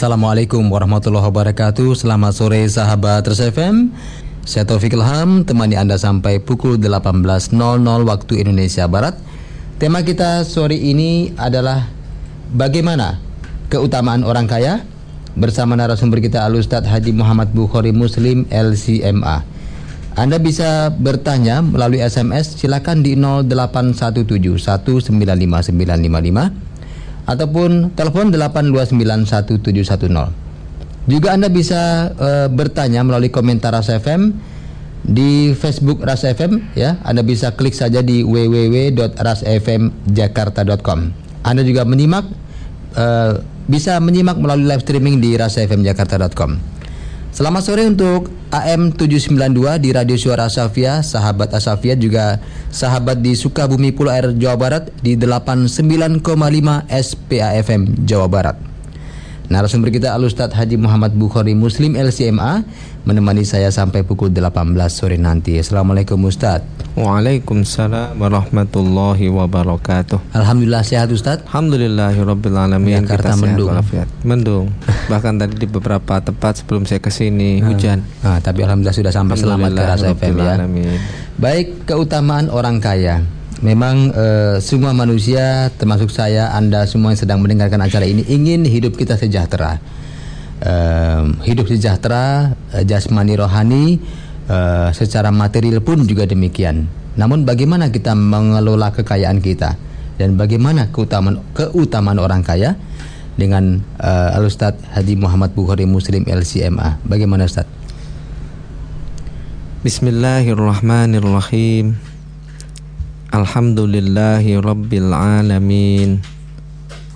Assalamualaikum warahmatullahi wabarakatuh. Selamat sore sahabat Res FM Saya Taufik Ilham Temani Anda sampai pukul 18.00 waktu Indonesia Barat. Tema kita sore ini adalah Bagaimana keutamaan orang kaya? Bersama narasumber kita Al-Ustadz Haji Muhammad Bukhari Muslim LCMA Anda bisa bertanya melalui SMS silakan di 0817 195 ataupun telepon 8291710. Juga Anda bisa e, bertanya melalui komentar Ras FM di Facebook Ras FM ya. Anda bisa klik saja di www.rasfmjakarta.com. Anda juga menyimak e, bisa menyimak melalui live streaming di rasfmjakarta.com. Selamat sore untuk AM 792 di Radio Suara Asafia, sahabat Asafia juga sahabat di Sukabumi Pulau Air Jawa Barat di 89,5 SPAFM Jawa Barat. Narasumber kita Al Ustadz Haji Muhammad Bukhari Muslim LCMA menemani saya sampai pukul 18 sore nanti. Assalamualaikum Ustadz. Waalaikumsalam warahmatullahi wabarakatuh. Alhamdulillah sehat Ustadz. Alhamdulillahirobbilalamin. Jakarta Kita mendung. sehat walafiat. Mendung. Bahkan tadi di beberapa tempat sebelum saya ke sini hujan. Nah, tapi alhamdulillah sudah sampai selamat ke Rasa FM ya. Baik, keutamaan orang kaya. Memang eh, semua manusia, termasuk saya, Anda semua yang sedang mendengarkan acara ini ingin hidup kita sejahtera. Eh, hidup sejahtera, eh, jasmani rohani, eh, secara material pun juga demikian. Namun bagaimana kita mengelola kekayaan kita dan bagaimana keutamaan keutamaan orang kaya dengan eh, Al Ustadz Haji Muhammad Bukhari Muslim LCMA. Bagaimana Ustadz? Bismillahirrahmanirrahim. Alhamdulillahi rabbil alamin.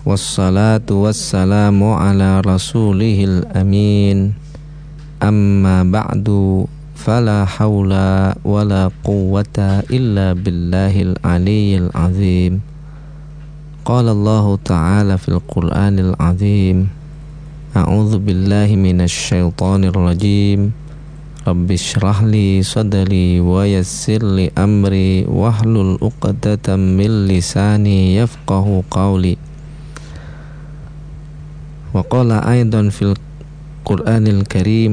Wassalatu wassalamu ala rasulihil amin. Amma ba'du fala hawla wala quwwata illa billahil aliyyil azim. قال الله تعالى في القرآن العظيم أعوذ بالله من الشيطان الرجيم رب اشرح لي صدري ويسر لي أمري واحلل عقدة من لساني يفقه قولي وقال أيضا في القرآن الكريم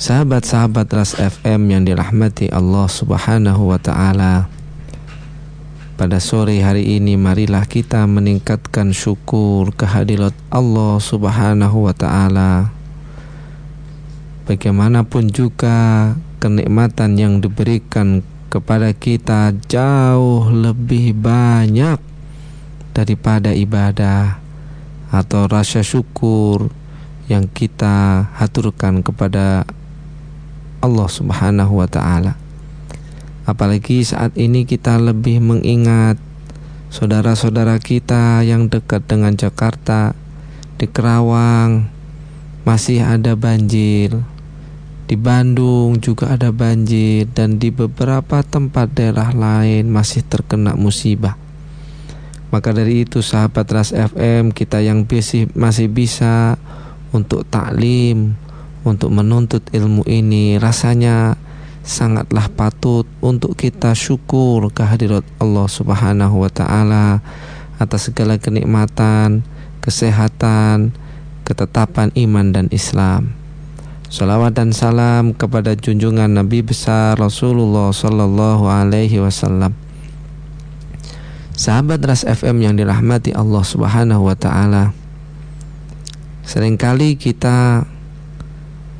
Sahabat-sahabat Ras FM yang dirahmati Allah Subhanahu wa taala. Pada sore hari ini marilah kita meningkatkan syukur kehadirat Allah Subhanahu wa taala. Bagaimanapun juga kenikmatan yang diberikan kepada kita jauh lebih banyak daripada ibadah atau rasa syukur yang kita haturkan kepada Allah Subhanahu wa taala. Apalagi saat ini kita lebih mengingat saudara-saudara kita yang dekat dengan Jakarta di Kerawang masih ada banjir. Di Bandung juga ada banjir dan di beberapa tempat daerah lain masih terkena musibah. Maka dari itu sahabat Ras FM kita yang masih bisa untuk taklim, untuk menuntut ilmu ini rasanya sangatlah patut untuk kita syukur kehadirat Allah Subhanahu wa taala atas segala kenikmatan, kesehatan, ketetapan iman dan Islam. Salawat dan salam kepada junjungan Nabi besar Rasulullah sallallahu alaihi wasallam. Sahabat Ras FM yang dirahmati Allah Subhanahu wa taala. Seringkali kita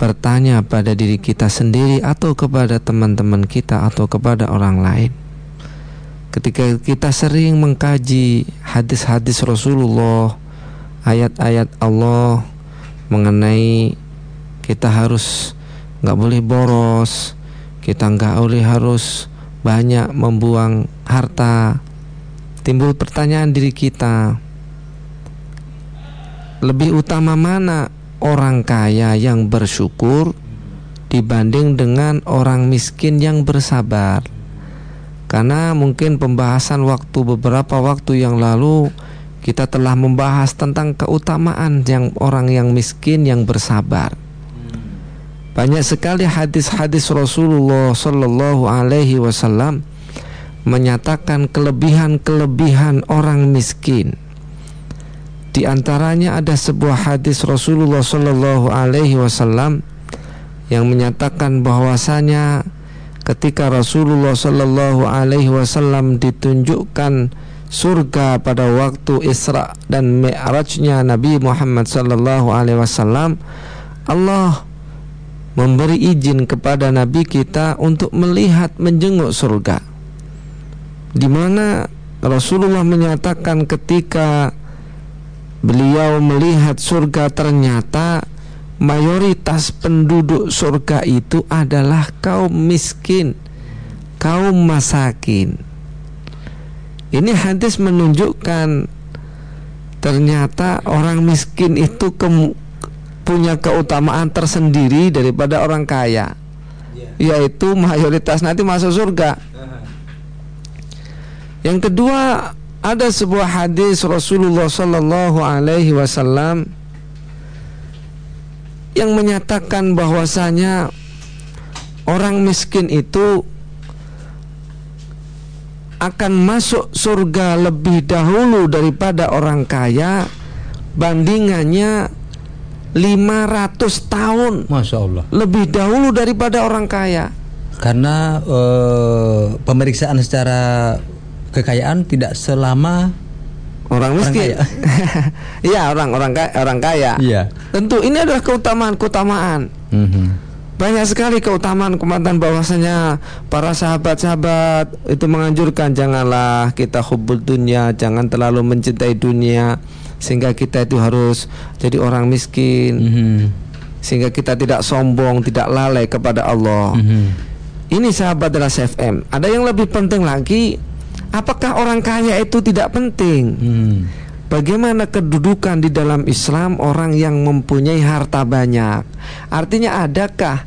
bertanya pada diri kita sendiri atau kepada teman-teman kita atau kepada orang lain. Ketika kita sering mengkaji hadis-hadis Rasulullah, ayat-ayat Allah mengenai kita harus nggak boleh boros, kita nggak boleh harus banyak membuang harta. Timbul pertanyaan diri kita, lebih utama mana orang kaya yang bersyukur dibanding dengan orang miskin yang bersabar. Karena mungkin pembahasan waktu beberapa waktu yang lalu kita telah membahas tentang keutamaan yang orang yang miskin yang bersabar. Banyak sekali hadis-hadis Rasulullah Sallallahu Alaihi Wasallam menyatakan kelebihan-kelebihan orang miskin. Di antaranya ada sebuah hadis Rasulullah Sallallahu Alaihi Wasallam yang menyatakan bahwasanya ketika Rasulullah Sallallahu Alaihi Wasallam ditunjukkan surga pada waktu Isra dan Mi'rajnya Nabi Muhammad Sallallahu Alaihi Wasallam Allah memberi izin kepada Nabi kita untuk melihat menjenguk surga. Di mana Rasulullah menyatakan ketika beliau melihat surga ternyata mayoritas penduduk surga itu adalah kaum miskin, kaum masakin. Ini hadis menunjukkan ternyata orang miskin itu ke, punya keutamaan tersendiri daripada orang kaya, yeah. yaitu mayoritas nanti masuk surga. Yang kedua ada sebuah hadis Rasulullah Sallallahu Alaihi Wasallam yang menyatakan bahwasanya orang miskin itu akan masuk surga lebih dahulu daripada orang kaya bandingannya 500 tahun. Masya Allah. Lebih dahulu daripada orang kaya. Karena uh, pemeriksaan secara kekayaan tidak selama orang miskin. Iya orang orang kaya, orang kaya. Iya. Tentu ini adalah keutamaan keutamaan. Mm -hmm. Banyak sekali keutamaan keutamaan bahwasanya para sahabat-sahabat itu menganjurkan janganlah kita hubul dunia, jangan terlalu mencintai dunia sehingga kita itu harus jadi orang miskin. Mm -hmm. Sehingga kita tidak sombong, tidak lalai kepada Allah. Mm -hmm. Ini sahabat adalah FM. Ada yang lebih penting lagi Apakah orang kaya itu tidak penting? Hmm. Bagaimana kedudukan di dalam Islam orang yang mempunyai harta banyak? Artinya adakah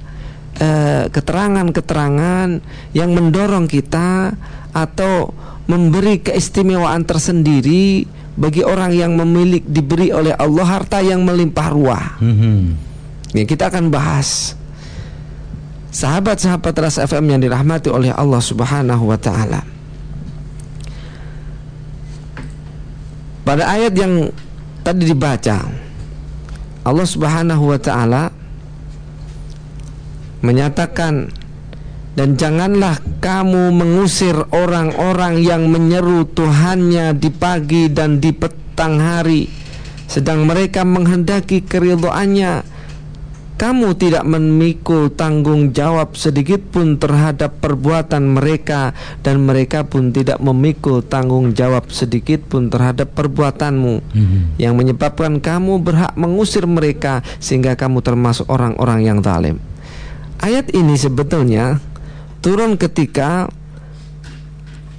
eh, keterangan-keterangan yang mendorong kita atau memberi keistimewaan tersendiri bagi orang yang memiliki diberi oleh Allah harta yang melimpah ruah? Hmm. Ini kita akan bahas sahabat-sahabat Ras FM yang dirahmati oleh Allah Subhanahu wa taala. Pada ayat yang tadi dibaca Allah Subhanahu wa taala menyatakan dan janganlah kamu mengusir orang-orang yang menyeru Tuhannya di pagi dan di petang hari sedang mereka menghendaki keridhaannya kamu tidak memikul tanggung jawab sedikit pun terhadap perbuatan mereka dan mereka pun tidak memikul tanggung jawab sedikit pun terhadap perbuatanmu mm-hmm. yang menyebabkan kamu berhak mengusir mereka sehingga kamu termasuk orang-orang yang zalim. Ayat ini sebetulnya turun ketika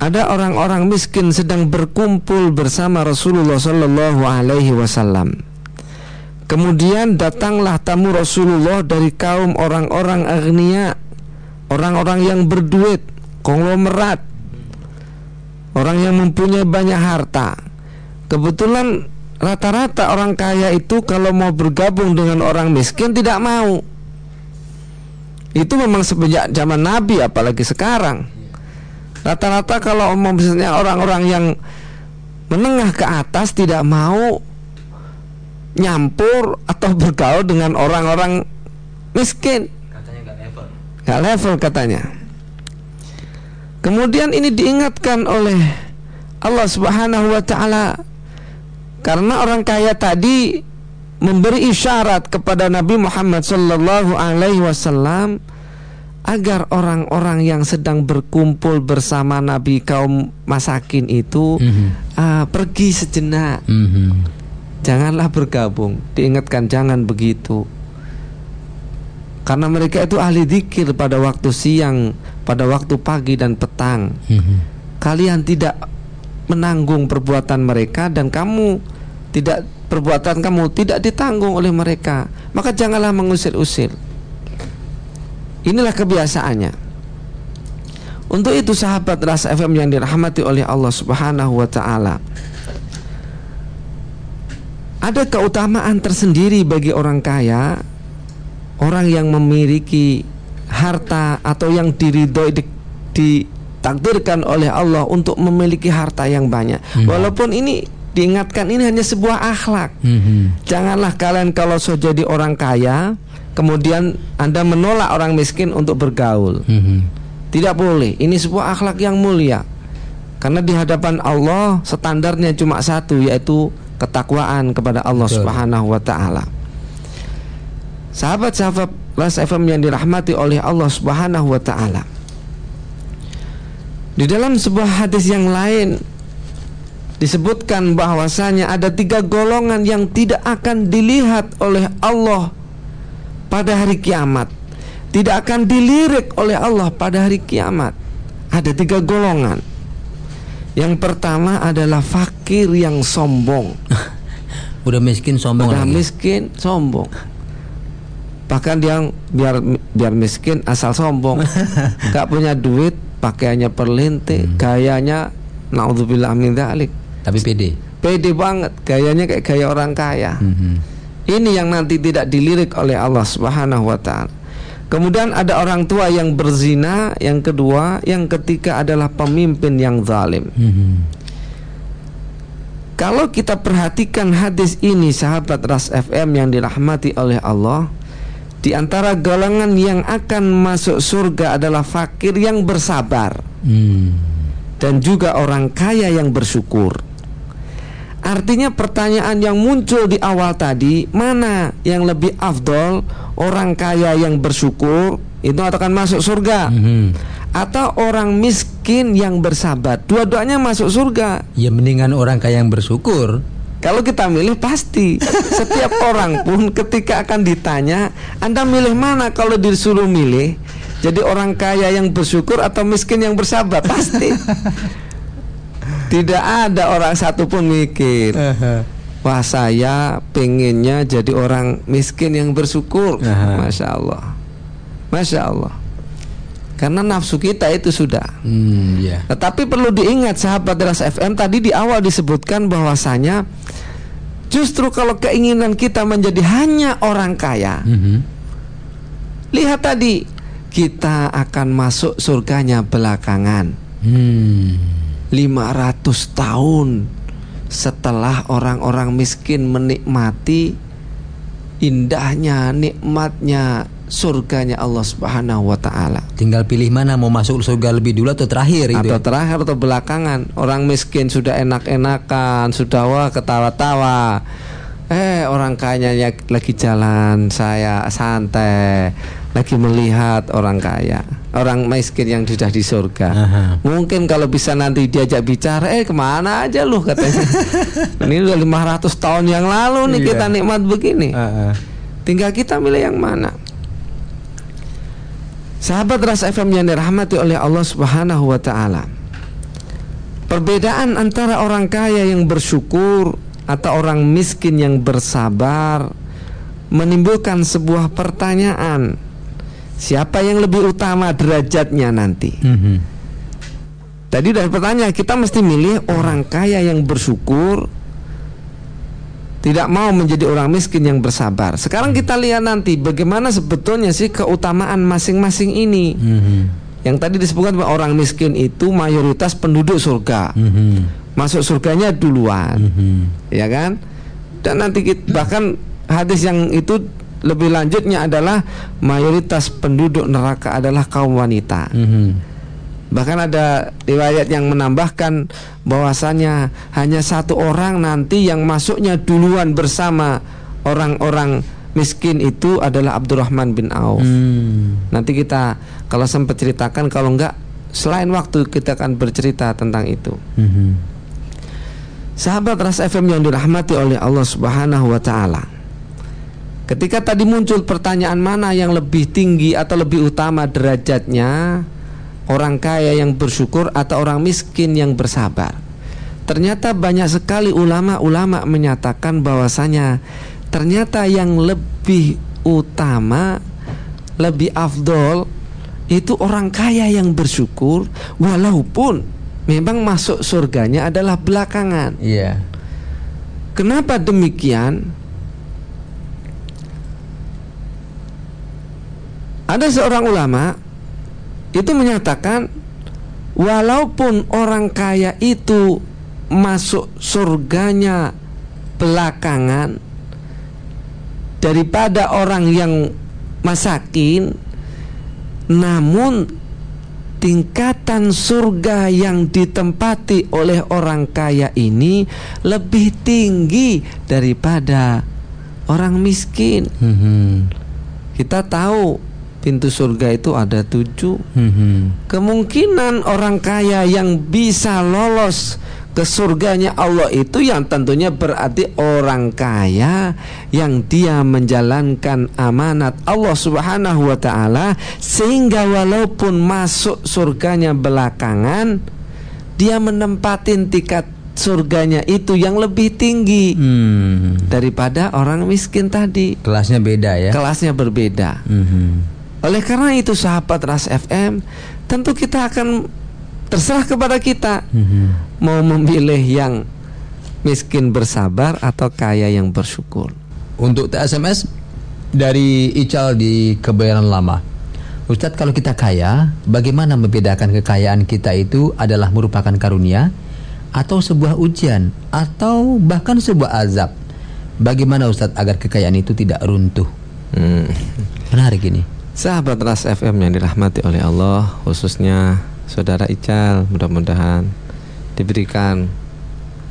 ada orang-orang miskin sedang berkumpul bersama Rasulullah Shallallahu Alaihi Wasallam. Kemudian datanglah tamu Rasulullah dari kaum orang-orang agnia, orang-orang yang berduit, konglomerat, orang yang mempunyai banyak harta. Kebetulan rata-rata orang kaya itu kalau mau bergabung dengan orang miskin tidak mau. Itu memang sejak zaman Nabi apalagi sekarang. Rata-rata kalau misalnya orang-orang yang menengah ke atas tidak mau nyampur atau bergaul dengan orang-orang miskin. Katanya gak level. Gak level katanya. Kemudian ini diingatkan oleh Allah Subhanahu wa taala karena orang kaya tadi memberi isyarat kepada Nabi Muhammad sallallahu alaihi wasallam agar orang-orang yang sedang berkumpul bersama Nabi kaum masakin itu mm -hmm. uh, pergi sejenak. Mm -hmm janganlah bergabung diingatkan jangan begitu karena mereka itu ahli zikir pada waktu siang pada waktu pagi dan petang mm-hmm. kalian tidak menanggung perbuatan mereka dan kamu tidak perbuatan kamu tidak ditanggung oleh mereka maka janganlah mengusir-usir Inilah kebiasaannya. Untuk itu sahabat Ras FM yang dirahmati oleh Allah Subhanahu wa taala. Ada keutamaan tersendiri bagi orang kaya, orang yang memiliki harta atau yang diridhoi di, ditakdirkan oleh Allah untuk memiliki harta yang banyak. Hmm. Walaupun ini diingatkan ini hanya sebuah akhlak. Hmm. Janganlah kalian kalau so jadi orang kaya, kemudian Anda menolak orang miskin untuk bergaul. Hmm. Tidak boleh. Ini sebuah akhlak yang mulia. Karena di hadapan Allah standarnya cuma satu yaitu ketakwaan kepada Allah Betul. Subhanahu wa taala. Sahabat-sahabat Las FM yang dirahmati oleh Allah Subhanahu wa taala. Di dalam sebuah hadis yang lain disebutkan bahwasanya ada tiga golongan yang tidak akan dilihat oleh Allah pada hari kiamat. Tidak akan dilirik oleh Allah pada hari kiamat. Ada tiga golongan. Yang pertama adalah fakir yang sombong. Udah miskin sombong Udah lagi. miskin sombong. Bahkan dia biar biar miskin asal sombong. Gak punya duit, pakaiannya perlintik, hmm. gayanya naudzubillah min dzalik. Tapi pede. Pede banget, gayanya kayak gaya orang kaya. Hmm. Ini yang nanti tidak dilirik oleh Allah Subhanahu wa taala. Kemudian ada orang tua yang berzina, yang kedua, yang ketiga adalah pemimpin yang zalim. Hmm. Kalau kita perhatikan hadis ini sahabat Ras FM yang dirahmati oleh Allah, di antara golongan yang akan masuk surga adalah fakir yang bersabar. Hmm. Dan juga orang kaya yang bersyukur. Artinya pertanyaan yang muncul di awal tadi Mana yang lebih afdol? Orang kaya yang bersyukur Itu akan masuk surga? Mm -hmm. Atau orang miskin yang bersabar Dua-duanya masuk surga. Ya mendingan orang kaya yang bersyukur. Kalau kita milih pasti. Setiap orang pun ketika akan ditanya Anda milih mana? Kalau disuruh milih Jadi orang kaya yang bersyukur atau miskin yang bersabar Pasti Tidak ada orang satupun mikir. Wah saya pengennya jadi orang miskin yang bersyukur. Masya Allah. Masya Allah. Karena nafsu kita itu sudah. Hmm, yeah. Tetapi perlu diingat sahabat Deras FM Tadi di awal disebutkan bahwasanya Justru kalau keinginan kita menjadi hanya orang kaya mm -hmm. Lihat tadi Kita akan masuk surganya belakangan. Hmm. 500 tahun setelah orang-orang miskin menikmati indahnya nikmatnya surganya Allah Subhanahu wa taala. Tinggal pilih mana mau masuk surga lebih dulu atau terakhir Atau ya? terakhir atau belakangan. Orang miskin sudah enak-enakan, sudah wah ketawa-tawa. Eh, orang kayanya lagi jalan, saya santai, lagi melihat orang kaya orang miskin yang sudah di surga. Aha. Mungkin kalau bisa nanti diajak bicara, eh ke mana aja lu katanya. ini udah 500 tahun yang lalu nih iya. kita nikmat begini. Aha. Tinggal kita milih yang mana. Sahabat Ras FM yang dirahmati oleh Allah Subhanahu wa taala. Perbedaan antara orang kaya yang bersyukur atau orang miskin yang bersabar menimbulkan sebuah pertanyaan Siapa yang lebih utama derajatnya nanti? Mm -hmm. Tadi udah pertanyaan kita mesti milih orang kaya yang bersyukur tidak mau menjadi orang miskin yang bersabar. Sekarang kita lihat nanti bagaimana sebetulnya sih keutamaan masing-masing ini. Mm -hmm. Yang tadi disebutkan orang miskin itu mayoritas penduduk surga. Mm -hmm. Masuk surganya duluan. Mm -hmm. Ya kan? Dan nanti kita, bahkan hadis yang itu lebih lanjutnya adalah mayoritas penduduk neraka adalah kaum wanita. Mm -hmm. Bahkan ada riwayat yang menambahkan bahwasanya hanya satu orang nanti yang masuknya duluan bersama orang-orang miskin itu adalah Abdurrahman bin Auf. Hmm. Nanti kita kalau sempat ceritakan kalau enggak selain waktu kita akan bercerita tentang itu. Hmm. Sahabat Ras FM yang dirahmati oleh Allah Subhanahu wa taala. Ketika tadi muncul pertanyaan mana yang lebih tinggi atau lebih utama derajatnya Orang kaya yang bersyukur atau orang miskin yang bersabar Ternyata banyak sekali ulama-ulama menyatakan bahwasanya Ternyata yang lebih utama lebih afdol itu orang kaya yang bersyukur walaupun memang masuk surganya adalah belakangan. Iya. Kenapa demikian? Ada seorang ulama itu menyatakan walaupun orang kaya itu masuk surganya belakangan daripada orang yang masakin namun tingkatan surga yang ditempati oleh orang kaya ini lebih tinggi daripada orang miskin. Hmm. Kita tahu pintu surga itu ada tujuh. Hmm. Kemungkinan orang kaya yang bisa lolos ke surganya Allah itu yang tentunya berarti orang kaya yang dia menjalankan amanat Allah Subhanahu wa taala sehingga walaupun masuk surganya belakangan dia menempatin tingkat surganya itu yang lebih tinggi Hmm. daripada orang miskin tadi. Kelasnya beda ya. Kelasnya berbeda. Hmm. Oleh karena itu sahabat Ras FM tentu kita akan terserah kepada kita Hmm. mau memilih yang miskin bersabar atau kaya yang bersyukur. Untuk TSMS dari Ical di Kebayoran Lama. Ustadz kalau kita kaya, bagaimana membedakan kekayaan kita itu adalah merupakan karunia atau sebuah ujian atau bahkan sebuah azab? Bagaimana Ustadz agar kekayaan itu tidak runtuh? Hmm. Menarik ini. Sahabat Ras FM yang dirahmati oleh Allah, khususnya saudara Ical, mudah-mudahan diberikan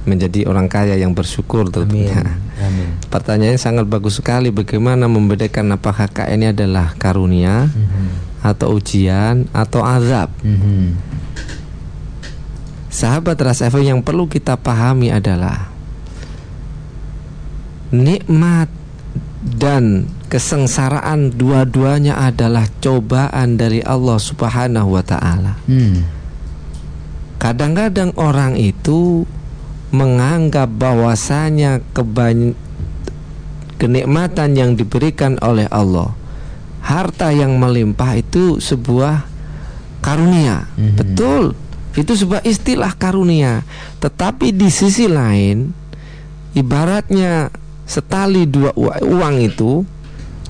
menjadi orang kaya yang bersyukur tentunya. Amin. Pertanyaannya sangat bagus sekali bagaimana membedakan apakah kaya ini adalah karunia atau ujian atau azab. Mhm. Sahabat Ras FM yang perlu kita pahami adalah nikmat dan kesengsaraan dua-duanya adalah cobaan dari Allah Subhanahu wa taala. Hmm. Kadang-kadang orang itu menganggap bahwasanya keban kenikmatan yang diberikan oleh Allah, harta yang melimpah itu sebuah karunia. Mhm. Betul. Itu sebuah istilah karunia. Tetapi di sisi lain ibaratnya setali dua uang itu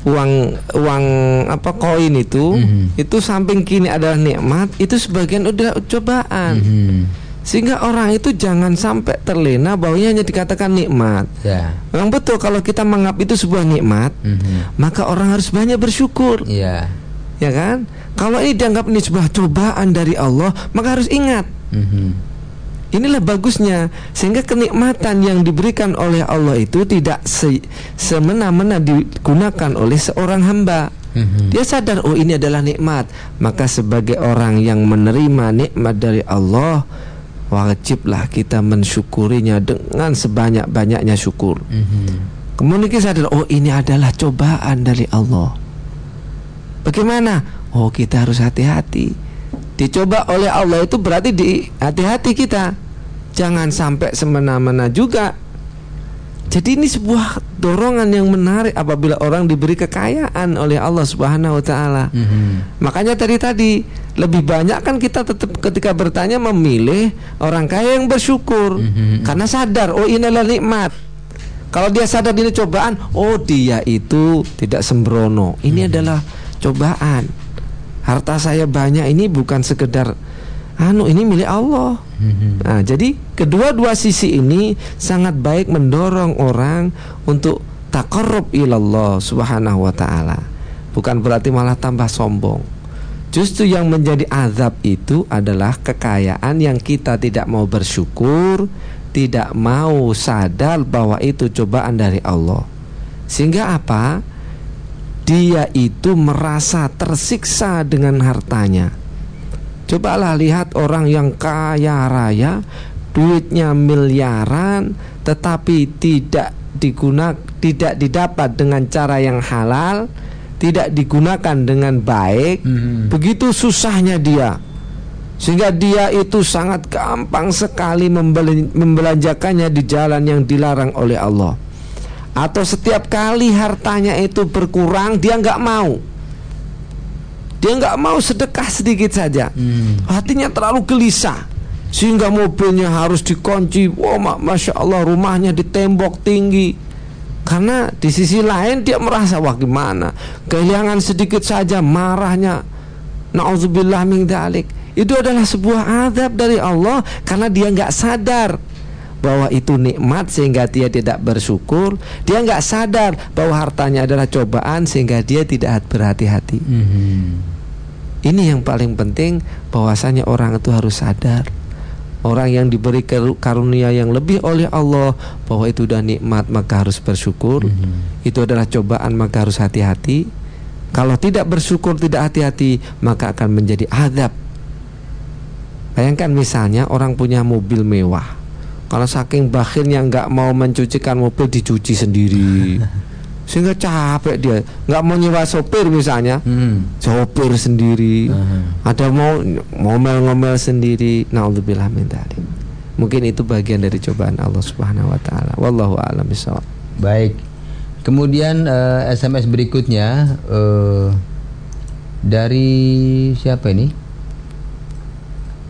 uang uang apa koin itu Mhm. itu samping kini adalah nikmat itu sebagian udah cobaan Mhm. sehingga orang itu jangan sampai terlena bahwa ini hanya dikatakan nikmat Ya. memang betul kalau kita menganggap itu sebuah nikmat Mhm. maka orang harus banyak bersyukur Ya. ya kan kalau ini dianggap ini sebuah cobaan dari Allah maka harus ingat Mhm. Inilah bagusnya sehingga kenikmatan yang diberikan oleh Allah itu tidak se semena-mena digunakan oleh seorang hamba. Mhm. Dia sadar oh ini adalah nikmat, maka sebagai orang yang menerima nikmat dari Allah wajiblah kita mensyukurinya dengan sebanyak-banyaknya syukur. Mhm. Kemudian kita sadar oh ini adalah cobaan dari Allah. Bagaimana? Oh kita harus hati-hati. Dicoba oleh Allah itu berarti di hati-hati kita. Jangan sampai semena-mena juga. Jadi ini sebuah dorongan yang menarik apabila orang diberi kekayaan oleh Allah Subhanahu wa taala. Mhm. Makanya tadi tadi lebih banyak kan kita tetap ketika bertanya memilih orang kaya yang bersyukur Mhm. karena sadar oh ini adalah nikmat. Kalau dia sadar ini cobaan, oh dia itu tidak sembrono. Ini adalah cobaan. Harta saya banyak ini bukan sekedar anu ini milik Allah. Mhm. Nah, jadi kedua-dua sisi ini sangat baik mendorong orang untuk takarrub ilallah subhanahu wa ta'ala Bukan berarti malah tambah sombong Justru yang menjadi azab itu adalah kekayaan yang kita tidak mau bersyukur Tidak mau sadar bahwa itu cobaan dari Allah Sehingga apa? Dia itu merasa tersiksa dengan hartanya Cobalah lihat orang yang kaya raya, duitnya miliaran, tetapi tidak digunakan, tidak didapat dengan cara yang halal, tidak digunakan dengan baik. Mhm. Begitu susahnya dia, sehingga dia itu sangat gampang sekali membelanjakannya di jalan yang dilarang oleh Allah. Atau setiap kali hartanya itu berkurang, dia nggak mau. Dia nggak mau sedekah sedikit saja. Hmm. Hatinya terlalu gelisah sehingga mobilnya harus dikunci. Wah, wow, masya Allah rumahnya di tembok tinggi. Karena di sisi lain dia merasa wah gimana kehilangan sedikit saja marahnya. Nauzubillah min dalik. Itu adalah sebuah adab dari Allah karena dia nggak sadar bahwa itu nikmat sehingga dia tidak bersyukur dia nggak sadar bahwa hartanya adalah cobaan sehingga dia tidak berhati-hati mm -hmm. Ini yang paling penting bahwasanya orang itu harus sadar. Orang yang diberi karunia yang lebih oleh Allah bahwa itu sudah nikmat maka harus bersyukur. Mm -hmm. itu adalah cobaan maka harus hati-hati. Kalau tidak bersyukur tidak hati-hati maka akan menjadi adab. Bayangkan misalnya orang punya mobil mewah. Kalau saking bakhilnya nggak mau mencucikan mobil dicuci sendiri sehingga capek dia. Nggak mau nyewa sopir misalnya. Hmm. sopir sendiri. Uh-huh. ada mau ngomel-ngomel sendiri. Naudzubillah min mungkin itu bagian dari cobaan Allah Subhanahu wa taala. Wallahu a'lam baik. Kemudian uh, eh, SMS berikutnya uh, dari siapa ini?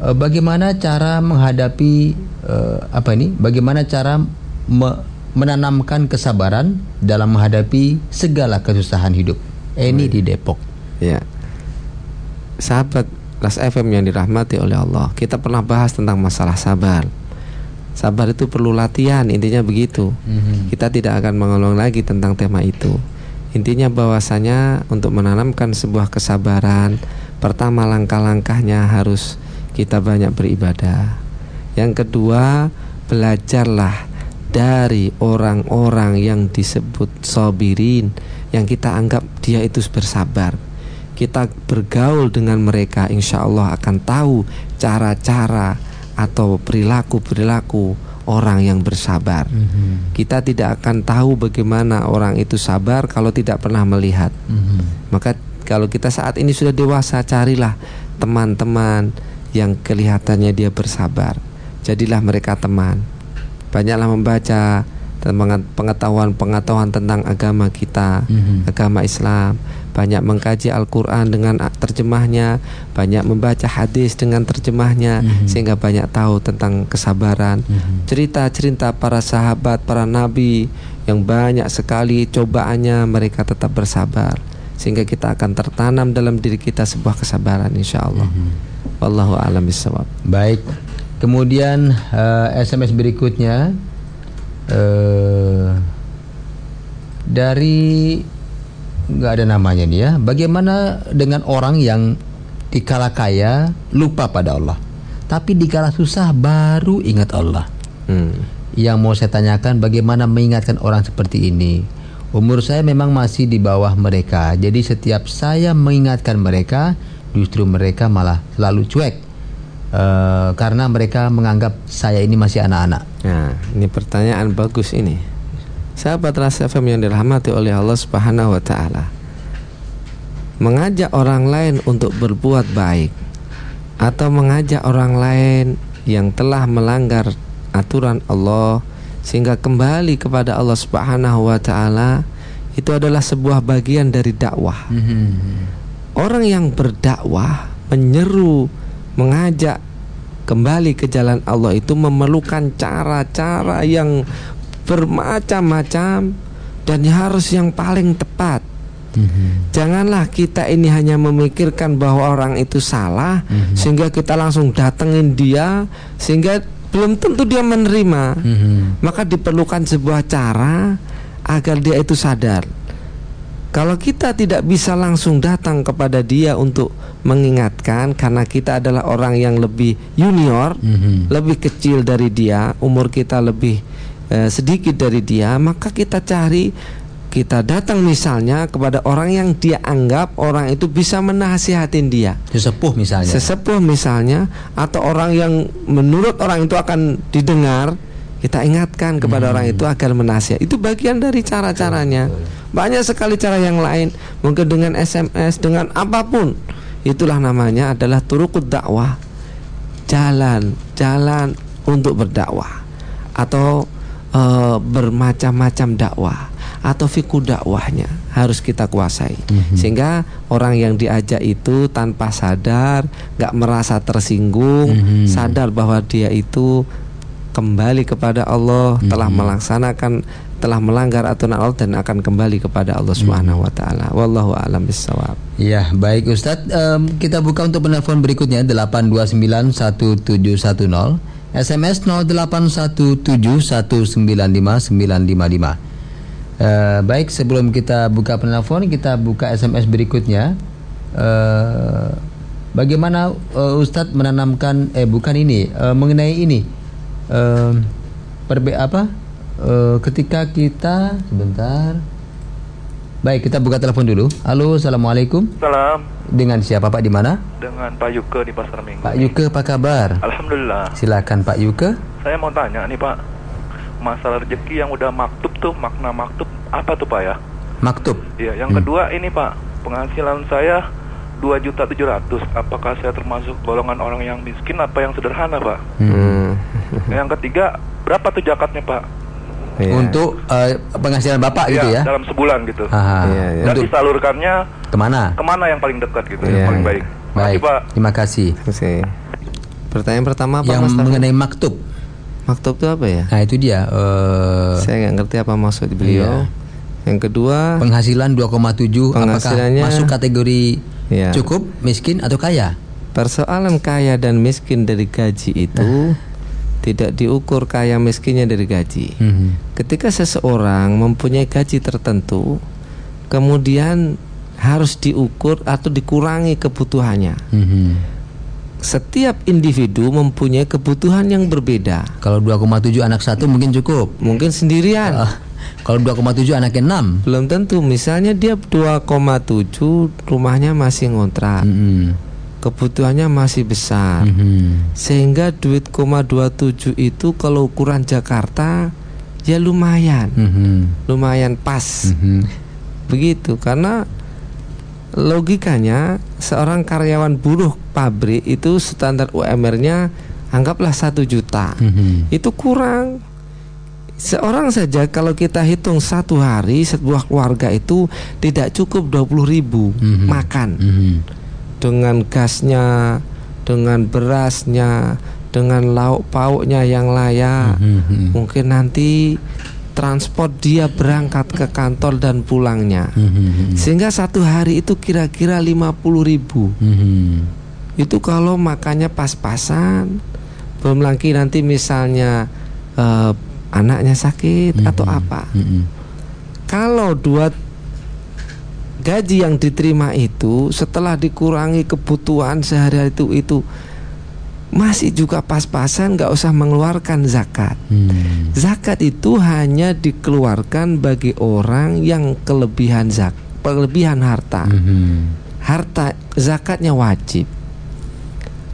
Uh, bagaimana cara menghadapi uh, apa ini? Bagaimana cara me menanamkan kesabaran dalam menghadapi segala kesusahan hidup? Ini di Depok. Ya. Sahabat Las FM yang dirahmati oleh Allah, kita pernah bahas tentang masalah sabar. Sabar itu perlu latihan, intinya begitu. Mm-hmm. Kita tidak akan mengulang lagi tentang tema itu. Intinya bahwasanya untuk menanamkan sebuah kesabaran, pertama langkah-langkahnya harus kita banyak beribadah. Yang kedua, belajarlah dari orang-orang yang disebut sobirin yang kita anggap dia itu bersabar. Kita bergaul dengan mereka, insya Allah akan tahu cara-cara atau perilaku-perilaku orang yang bersabar. Mm -hmm. Kita tidak akan tahu bagaimana orang itu sabar kalau tidak pernah melihat. Mm -hmm. Maka kalau kita saat ini sudah dewasa, carilah teman-teman yang kelihatannya dia bersabar. Jadilah mereka teman. Banyaklah membaca pengetahuan-pengetahuan tentang agama kita, mm-hmm. agama Islam. Banyak mengkaji Al-Quran dengan terjemahnya, banyak membaca hadis dengan terjemahnya, mm-hmm. sehingga banyak tahu tentang kesabaran. Mm-hmm. Cerita-cerita para sahabat, para nabi yang banyak sekali cobaannya mereka tetap bersabar, sehingga kita akan tertanam dalam diri kita sebuah kesabaran, insya Allah. Mm-hmm. Wallahu a'lam bishawab. Baik. Kemudian uh, eh, SMS berikutnya uh, dari nggak ada namanya nih ya. Bagaimana dengan orang yang dikala kaya lupa pada Allah, tapi dikala susah baru ingat Allah. Hmm. Yang mau saya tanyakan bagaimana mengingatkan orang seperti ini? Umur saya memang masih di bawah mereka, jadi setiap saya mengingatkan mereka, justru mereka malah selalu cuek uh, karena mereka menganggap saya ini masih anak-anak. Nah, ini pertanyaan bagus ini. Sahabat Rasa FM yang dirahmati oleh Allah Subhanahu wa taala. Mengajak orang lain untuk berbuat baik atau mengajak orang lain yang telah melanggar aturan Allah sehingga kembali kepada Allah Subhanahu wa taala itu adalah sebuah bagian dari dakwah. Mm -hmm orang yang berdakwah menyeru mengajak kembali ke jalan Allah itu memerlukan cara-cara yang bermacam-macam dan harus yang paling tepat. Mm-hmm. Janganlah kita ini hanya memikirkan bahwa orang itu salah mm-hmm. sehingga kita langsung datengin dia sehingga belum tentu dia menerima. Mm-hmm. Maka diperlukan sebuah cara agar dia itu sadar kalau kita tidak bisa langsung datang kepada dia untuk mengingatkan karena kita adalah orang yang lebih junior, mm-hmm. lebih kecil dari dia, umur kita lebih eh, sedikit dari dia, maka kita cari kita datang misalnya kepada orang yang dia anggap orang itu bisa menasihatin dia. Sesepuh misalnya. Sesepuh misalnya atau orang yang menurut orang itu akan didengar kita ingatkan kepada hmm. orang itu agar menasihat. Itu bagian dari cara-caranya. Banyak sekali cara yang lain, mungkin dengan SMS, dengan apa pun. Itulah namanya adalah turukut dakwah. Jalan, jalan untuk berdakwah atau e, bermacam-macam dakwah. atau fikih dakwahnya harus kita kuasai Mhm. sehingga orang yang diajak itu tanpa sadar nggak merasa tersinggung Mhm. sadar bahwa dia itu kembali kepada Allah telah Mhm. melaksanakan telah melanggar aturan Allah dan akan kembali kepada Allah Subhanahu wa taala wallahu a'lam bissawab Ya, baik Ustadz. Em, kita buka untuk penelpon berikutnya 8291710, SMS 0817195955. Eh, baik, sebelum kita buka penelpon, kita buka SMS berikutnya. Eh, bagaimana eh, Ustadz menanamkan eh bukan ini, eh, mengenai ini. Eh, perbe apa? Eh, ketika kita sebentar Baik, kita buka telepon dulu. Halo, assalamualaikum. Salam Dengan siapa Pak di mana? dengan Pak Yuke di Pasar Minggu. Pak Yuke, apa kabar? Alhamdulillah. Silakan Pak Yuke. Saya mau tanya nih Pak, masalah rezeki yang udah maktub tuh makna maktub apa tuh Pak ya? Maktub. Iya. Yang Hmm. kedua ini Pak, penghasilan saya dua juta tujuh ratus. Apakah saya termasuk golongan orang yang miskin apa yang sederhana Pak? Hmm. Yang ketiga berapa tuh zakatnya Pak? Iya. Untuk eh, penghasilan Bapak gitu ya? Iya, dalam sebulan gitu. Aha. Iya, iya. Dan Untuk disalurkannya ke mana? ke mana yang paling dekat gitu, Iya, yang paling iya. baik. Makasih Baik, Pak. terima kasih. Oke. Pertanyaan pertama apa Yang Mas mengenai maktub. Maktub itu apa ya? Nah, itu dia. eh, Saya nggak ngerti apa maksud beliau. Yang kedua, penghasilan 2,7 apakah Penghasilannya- masuk kategori ya, cukup, miskin atau kaya? persoalan kaya dan miskin dari gaji itu tidak diukur kaya miskinnya dari gaji. Hmm. Ketika seseorang mempunyai gaji tertentu, kemudian harus diukur atau dikurangi kebutuhannya. Hmm. Setiap individu mempunyai kebutuhan yang berbeda. Kalau 2,7 anak satu mungkin cukup. Mungkin sendirian. Ah, kalau 2,7 anaknya 6. Belum tentu. Misalnya dia 2,7 rumahnya masih ngontrak. Hmm. Kebutuhannya masih besar. Hmm. Sehingga duit koma 27 itu kalau ukuran Jakarta ya lumayan. Hmm. Lumayan pas. Hmm. Begitu karena logikanya seorang karyawan buruh pabrik itu standar UMR-nya anggaplah satu juta. Hmm. Itu kurang. Seorang saja kalau kita hitung satu hari sebuah keluarga itu tidak cukup 20 ribu Mhm. makan Hmm. Dengan gasnya, dengan berasnya, dengan lauk pauknya yang layak. Hmm. Mungkin nanti transport dia berangkat ke kantor dan pulangnya. Hmm. Sehingga satu hari itu kira-kira 50 ribu Hmm. Itu kalau makannya pas-pasan Belum lagi nanti misalnya eh, Anaknya sakit Mhm. atau apa Hmm. Kalau dua gaji yang diterima itu Setelah dikurangi kebutuhan sehari-hari itu itu Masih juga pas-pasan nggak usah mengeluarkan zakat Hmm. Zakat itu hanya dikeluarkan bagi orang yang kelebihan zak, kelebihan harta. Hmm. Harta zakatnya wajib.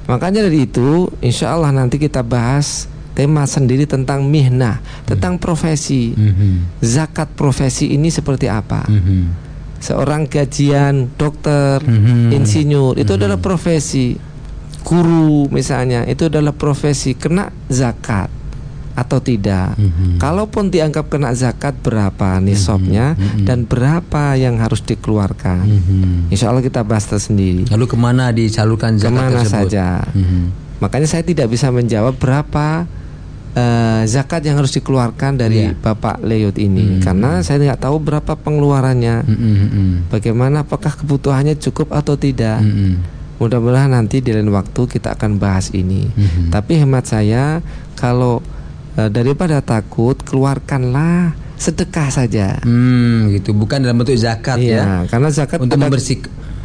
Makanya dari itu, insya Allah nanti kita bahas tema sendiri tentang mihnah, tentang profesi. Hmm. Zakat profesi ini seperti apa? Hmm. Seorang gajian dokter, Mhm. insinyur itu adalah profesi. Guru misalnya itu adalah profesi kena zakat atau tidak. Mhm. Kalaupun dianggap kena zakat berapa nisabnya Mhm. dan berapa yang harus dikeluarkan. Mhm. Insya Allah kita bahas tersendiri. Lalu ke mana disalurkan zakat Ke mana tersebut? saja. Mhm. Makanya saya tidak bisa menjawab berapa eh, zakat yang harus dikeluarkan dari Iya. Bapak Leot ini Hmm. karena saya nggak tahu berapa pengeluarannya. Mhm. Mhm. Bagaimana apakah kebutuhannya cukup atau tidak? Mhm. Mudah-mudahan nanti di lain waktu kita akan bahas ini. Mhm. Tapi hemat saya kalau eh, daripada takut keluarkanlah sedekah saja. Hmm, gitu. Bukan dalam bentuk zakat ya. Iya, karena zakat Untuk membersih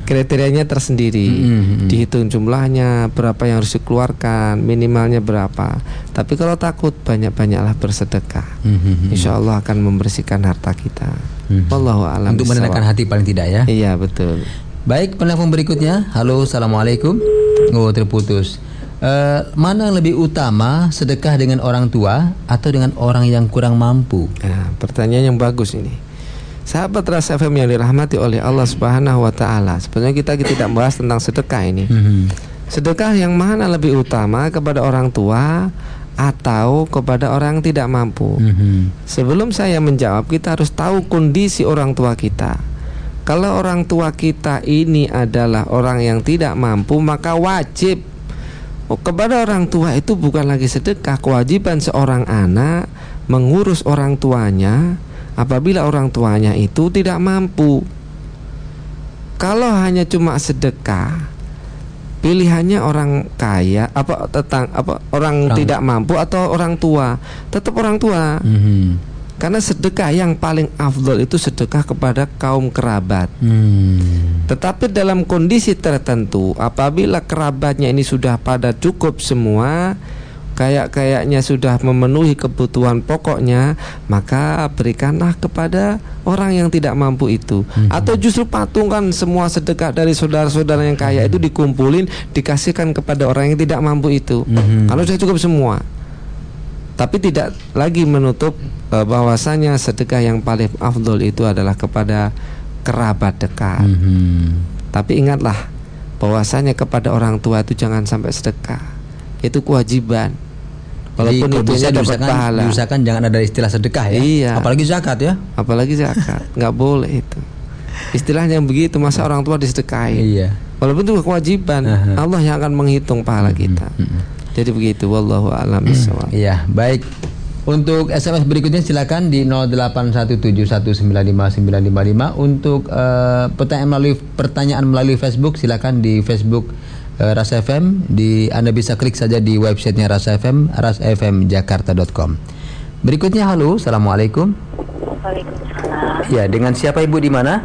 kriterianya tersendiri. Mm-mm. Dihitung jumlahnya, berapa yang harus dikeluarkan, minimalnya berapa. Tapi kalau takut banyak-banyaklah bersedekah. Mhm. Insya Allah akan membersihkan harta kita. Mhm. Wallahu a'lam Untuk menenangkan hati paling tidak ya. Iya betul. Baik, penelpon berikutnya. Halo, assalamualaikum. Oh, terputus. Eh, mana yang lebih utama sedekah dengan orang tua atau dengan orang yang kurang mampu? Nah, pertanyaan yang bagus ini. Sahabat Ras FM yang dirahmati oleh Allah Subhanahu wa taala. Sebenarnya kita tidak membahas tentang sedekah ini. Mhm. Sedekah yang mana lebih utama kepada orang tua atau kepada orang yang tidak mampu. Mhm. Sebelum saya menjawab, kita harus tahu kondisi orang tua kita. Kalau orang tua kita ini adalah orang yang tidak mampu, maka wajib oh, kepada orang tua itu bukan lagi sedekah. Kewajiban seorang anak mengurus orang tuanya apabila orang tuanya itu tidak mampu. Kalau hanya cuma sedekah, pilihannya orang kaya apa tentang apa orang, Orang- tidak mampu atau orang tua, tetap orang tua. Mhm. Karena sedekah yang paling afdol itu sedekah kepada kaum kerabat. Hmm. Tetapi dalam kondisi tertentu, apabila kerabatnya ini sudah pada cukup semua, kayak kayaknya sudah memenuhi kebutuhan pokoknya, maka berikanlah kepada orang yang tidak mampu itu. Atau justru patungkan semua sedekah dari saudara-saudara yang kaya itu dikumpulin, dikasihkan kepada orang yang tidak mampu itu. Mhm. Kalau sudah cukup semua. Tapi tidak lagi menutup eh, bahwasanya sedekah yang paling afdol itu adalah kepada kerabat dekat. Mhm. Tapi ingatlah bahwasanya kepada orang tua itu jangan sampai sedekah. Itu kewajiban. Walaupun itunya bisa dapat diusahakan, pahala. diusahakan jangan ada istilah sedekah ya. Iya. Apalagi zakat ya. Apalagi zakat, nggak boleh itu. Istilahnya begitu, masa orang tua disedekahin. Iya. Walaupun itu kewajiban, Aha. Allah yang akan menghitung pahala kita. Jadi begitu, wallahu a'lam bishawab. Iya, baik. Untuk SMS berikutnya silakan di 0817195955 untuk eh, pertanyaan melalui pertanyaan melalui Facebook silakan di Facebook Ras FM di Anda bisa klik saja di websitenya Ras FM rasfmjakarta.com. Berikutnya halo, assalamualaikum. Waalaikumsalam. Ya, dengan siapa ibu di mana?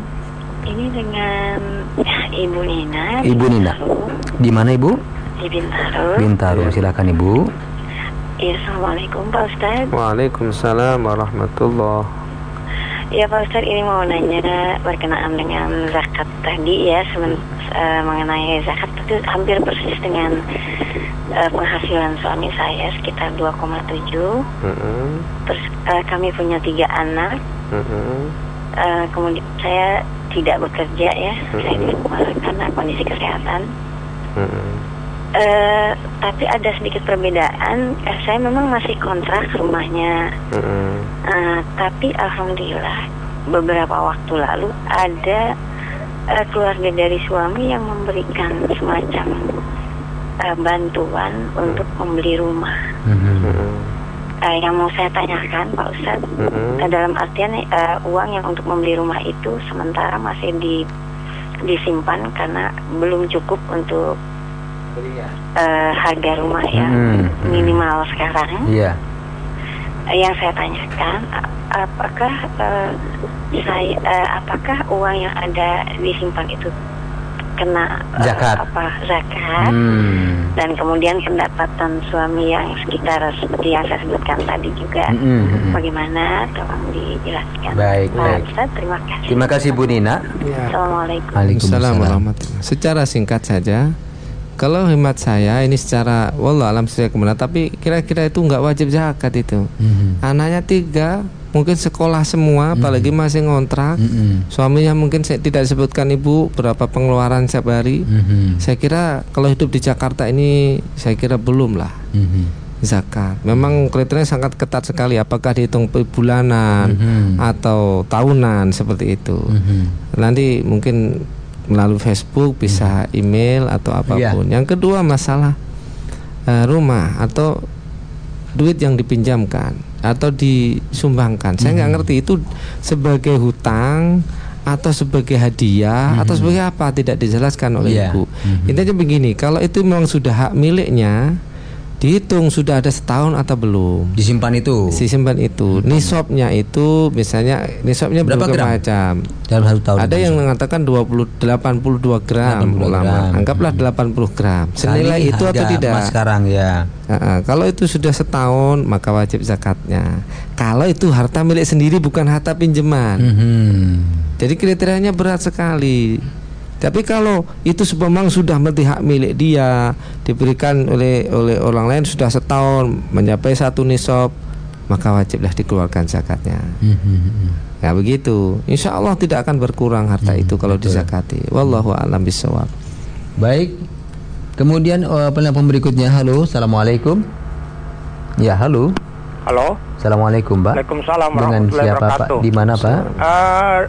Ini dengan Ibu Nina. Ibu Nina. Di mana ibu? Di Bintaro. Bintaro, silakan ibu. Ya, Assalamualaikum Pak Ustadz. Waalaikumsalam warahmatullah. Ya Pak Ustadz ini mau nanya berkenaan dengan zakat tadi ya semen- eh, mengenai zakat itu hampir persis dengan eh, penghasilan suami saya sekitar 2,7 Mm-mm, terus eh, kami punya tiga anak. Mm-mm, Eh, kemudian saya tidak bekerja ya saya di rumah karena kondisi kesehatan. Mm-mm. Eh, tapi ada sedikit perbedaan. Eh, saya memang masih kontrak rumahnya, Mm-mm. Eh, tapi alhamdulillah beberapa waktu lalu ada eh, keluarga dari suami yang memberikan semacam eh, bantuan untuk membeli rumah. Mhm. Mm-mm. Eh, yang mau saya tanyakan, Pak Ustadz, Mm-mm. eh, dalam artian eh, uang yang untuk membeli rumah itu sementara masih di disimpan karena belum cukup untuk eh, harga rumah yang Mhm. minimal sekarang. Iya. Eh, yang saya tanyakan, apakah eh, saya eh, apakah uang yang ada disimpan itu kena Zakat. apa zakat? Hmm. Dan kemudian pendapatan suami yang sekitar seperti yang saya sebutkan tadi juga Mm-mm, mm-mm. bagaimana? Tolong dijelaskan. Baik, Pak baik. Ustadz, terima kasih. Terima kasih Bu Nina. Ya. Assalamualaikum. Waalaikumsalam Secara singkat saja, kalau hemat saya ini secara wallah alam saya ke mana, tapi kira-kira itu nggak wajib zakat itu. Mhm. Anaknya tiga, mungkin sekolah semua, apalagi masih ngontrak. Mhm. Suaminya mungkin saya tidak disebutkan ibu berapa pengeluaran setiap hari. Mhm. Saya kira kalau hidup di Jakarta ini, saya kira belum lah Mhm. zakat. Memang kriterianya sangat ketat sekali. Apakah dihitung bulanan Mhm. atau tahunan seperti itu. Mhm. Nanti mungkin melalui Facebook bisa email atau apa pun. Yang kedua masalah eh, rumah atau duit yang dipinjamkan atau disumbangkan. Saya nggak ngerti itu sebagai hutang atau sebagai hadiah atau sebagai apa tidak dijelaskan oleh Iya. ibu. Mhm. Intinya begini, kalau itu memang sudah hak miliknya, dihitung sudah ada setahun atau belum Disimpan itu disimpan itu nisabnya itu misalnya nisabnya Berapa gram? macam dalam satu tahun. ada yang mengatakan 20 82 gram 82 ulama gram. anggaplah 80 gram senilai Kali itu atau tidak emas sekarang ya. Ah, ah. kalau itu sudah setahun maka wajib zakatnya kalau itu harta milik sendiri bukan harta pinjaman Mhm. jadi kriterianya berat sekali. Tapi kalau itu memang sudah menjadi hak milik dia, diberikan oleh oleh orang lain sudah setahun mencapai satu nisab, maka wajiblah dikeluarkan zakatnya. Mhm. Ya begitu. Insya Allah tidak akan berkurang harta itu kalau dizakati. Wallahu a'lam bishawab. Baik. Kemudian eh, penelpon berikutnya. Halo, assalamualaikum. Ya, halo. Halo. Assalamualaikum, Pak. Waalaikumsalam Dengan warahmatullahi siapa, Pak? wabarakatuh. Di mana, Pak? Eh,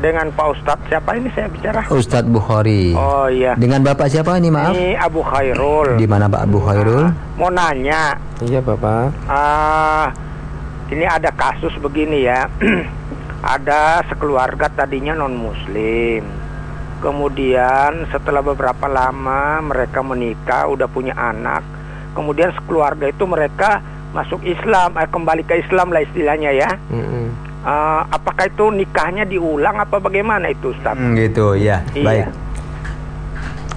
dengan Pak Ustadz. Siapa ini saya bicara? Ustadz Bukhari. Oh iya. Dengan Bapak siapa ini, maaf? Ini Abu Khairul. Di mana Pak Abu Khairul? Mau nanya. Iya Bapak. ah ini ada kasus begini ya. ada sekeluarga tadinya non Muslim. Kemudian setelah beberapa lama mereka menikah, udah punya anak. Kemudian sekeluarga itu mereka masuk Islam, eh, kembali ke Islam lah istilahnya ya. Mm-mm. Ah, apakah itu nikahnya diulang apa bagaimana itu Ustaz? Hmm, gitu, ya. Iya. Baik.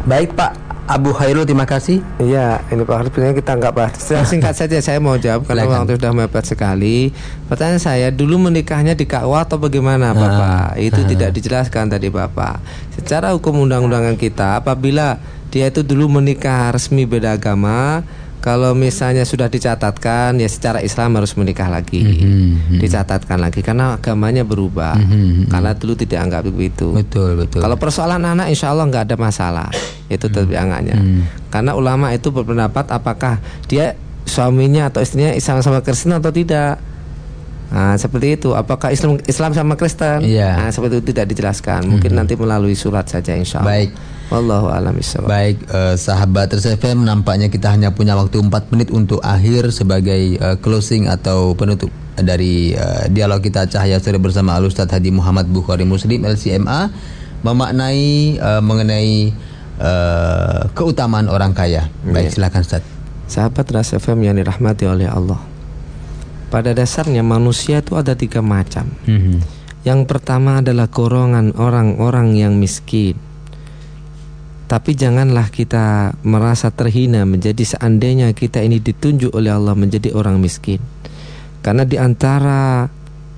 Baik, Pak Abu Khairul, terima kasih. Iya, ini Pak sebenarnya kita nggak bahas. Secara Singkat saja saya mau jawab karena Silakan. waktu sudah mepet sekali. Pertanyaan saya, dulu menikahnya di KUA atau bagaimana, Bapak? Itu tidak dijelaskan tadi, Bapak. Secara hukum undang-undangan kita, apabila dia itu dulu menikah resmi beda agama, kalau misalnya sudah dicatatkan, ya secara Islam harus menikah lagi, Mhm, mhm. dicatatkan lagi karena agamanya berubah. Mhm, mhm. Karena dulu tidak anggap begitu. Betul, betul. Kalau persoalan anak insya Allah nggak ada masalah Itu terbiangannya Hmm. Karena ulama itu berpendapat apakah dia suaminya atau istrinya Islam sama Kristen atau tidak Nah seperti itu Apakah Islam Islam sama Kristen Iya. Nah seperti itu tidak dijelaskan Mungkin nanti melalui surat saja insya Allah Baik. Wallahu a'lam bishawab. Baik, eh, sahabat Res FM, nampaknya kita hanya punya waktu 4 menit untuk akhir sebagai eh, closing atau penutup dari eh, dialog kita Cahaya Sore bersama Al Ustaz Hadi Muhammad Bukhari Muslim LCMA memaknai eh, mengenai eh, keutamaan orang kaya. Baik, silakan Ustaz. Sahabat Ras FM yang dirahmati oleh Allah Pada dasarnya manusia itu ada tiga macam Mhm. Yang pertama adalah golongan orang-orang yang miskin. Tapi janganlah kita merasa terhina menjadi seandainya kita ini ditunjuk oleh Allah menjadi orang miskin. Karena di antara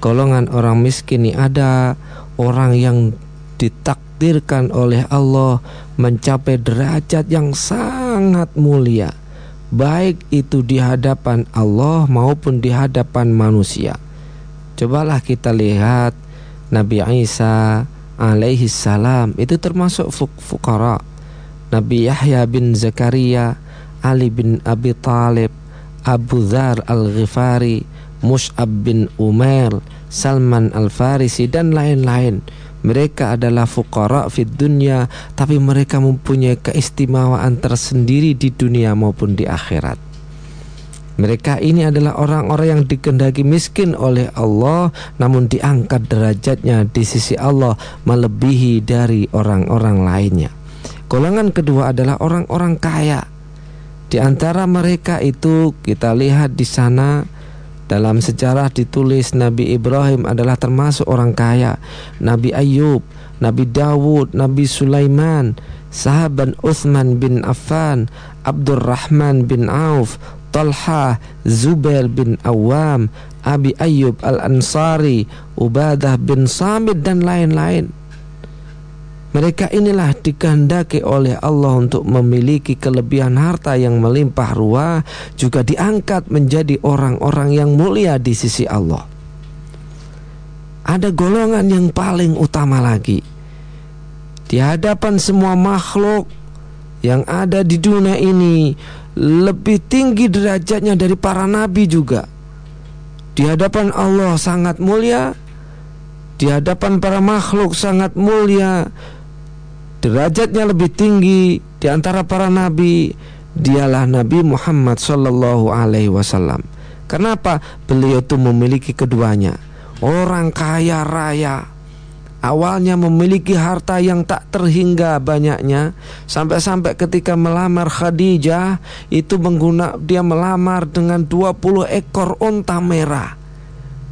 golongan orang miskin ini ada orang yang ditakdirkan oleh Allah mencapai derajat yang sangat mulia. Baik itu di hadapan Allah maupun di hadapan manusia. Cobalah kita lihat Nabi Isa alaihi salam itu termasuk fuk fukara. Nabi Yahya bin Zakaria, Ali bin Abi Talib, Abu Dhar al-Ghifari, Mus'ab bin Umair, Salman al-Farisi dan lain-lain. Mereka adalah fukara fid dunya tapi mereka mempunyai keistimewaan tersendiri di dunia maupun di akhirat. Mereka ini adalah orang-orang yang dikendaki miskin oleh Allah namun diangkat derajatnya di sisi Allah melebihi dari orang-orang lainnya. Golongan kedua adalah orang-orang kaya. Di antara mereka itu kita lihat di sana dalam sejarah ditulis Nabi Ibrahim adalah termasuk orang kaya, Nabi Ayub, Nabi Dawud, Nabi Sulaiman, sahabat Uthman bin Affan, Abdurrahman bin Auf, Talha, Zubair bin Awam, Abi Ayyub Al-Ansari, Ubadah bin Samit dan lain-lain. Mereka inilah dikehendaki oleh Allah untuk memiliki kelebihan harta yang melimpah ruah juga diangkat menjadi orang-orang yang mulia di sisi Allah. Ada golongan yang paling utama lagi di hadapan semua makhluk yang ada di dunia ini lebih tinggi derajatnya dari para nabi juga. Di hadapan Allah sangat mulia, di hadapan para makhluk sangat mulia, derajatnya lebih tinggi di antara para nabi dialah Nabi Muhammad Sallallahu Alaihi Wasallam. Kenapa beliau itu memiliki keduanya? Orang kaya raya awalnya memiliki harta yang tak terhingga banyaknya sampai-sampai ketika melamar Khadijah itu mengguna dia melamar dengan 20 ekor unta merah.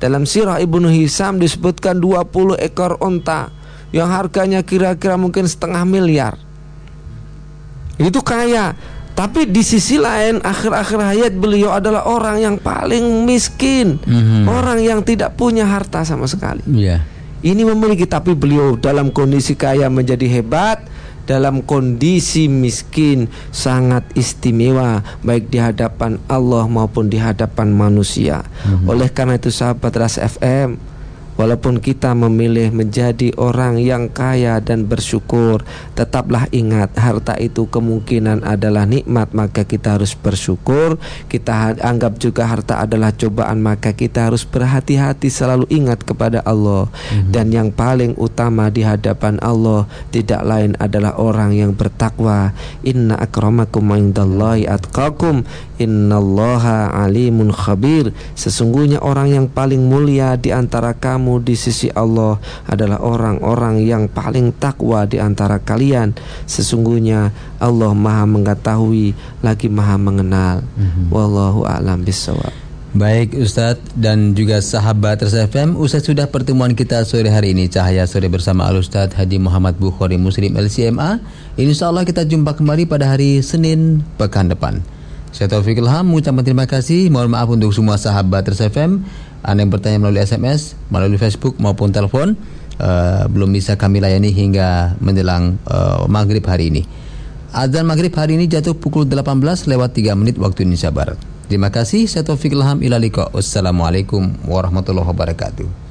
Dalam sirah Ibnu Hisam disebutkan 20 ekor unta yang harganya kira-kira mungkin setengah miliar. Itu kaya. Tapi di sisi lain akhir-akhir hayat beliau adalah orang yang paling miskin, Mhm. orang yang tidak punya harta sama sekali. Iya. Ini memiliki tapi beliau dalam kondisi kaya menjadi hebat, dalam kondisi miskin sangat istimewa baik di hadapan Allah maupun di hadapan manusia. Oleh karena itu sahabat Ras FM, Walaupun kita memilih menjadi orang yang kaya dan bersyukur, tetaplah ingat harta itu kemungkinan adalah nikmat, maka kita harus bersyukur. Kita anggap juga harta adalah cobaan, maka kita harus berhati-hati selalu ingat kepada Allah. Mm-hmm. Dan yang paling utama di hadapan Allah tidak lain adalah orang yang bertakwa. Inna akramakum indallahi atqakum innallaha alimun khabir. Sesungguhnya orang yang paling mulia di antara kamu kamu di sisi Allah adalah orang-orang yang paling takwa di antara kalian. Sesungguhnya Allah Maha mengetahui lagi Maha mengenal. Mm-hmm. Wallahu a'lam bishawab. Baik Ustadz dan juga sahabat RSFM Ustadz sudah pertemuan kita sore hari ini Cahaya sore bersama Al Ustadz Hadi Muhammad Bukhari Muslim LCMA Insya Allah kita jumpa kembali pada hari Senin pekan depan Saya Taufik Ilham mengucapkan terima kasih Mohon maaf untuk semua sahabat RSFM anda yang bertanya melalui SMS, melalui Facebook maupun telepon uh, belum bisa kami layani hingga menjelang uh, maghrib hari ini. Azan maghrib hari ini jatuh pukul 18 lewat 3 menit waktu Indonesia Barat. Terima kasih. Saya Taufik Ilham Ilaliko. Wassalamualaikum warahmatullahi wabarakatuh.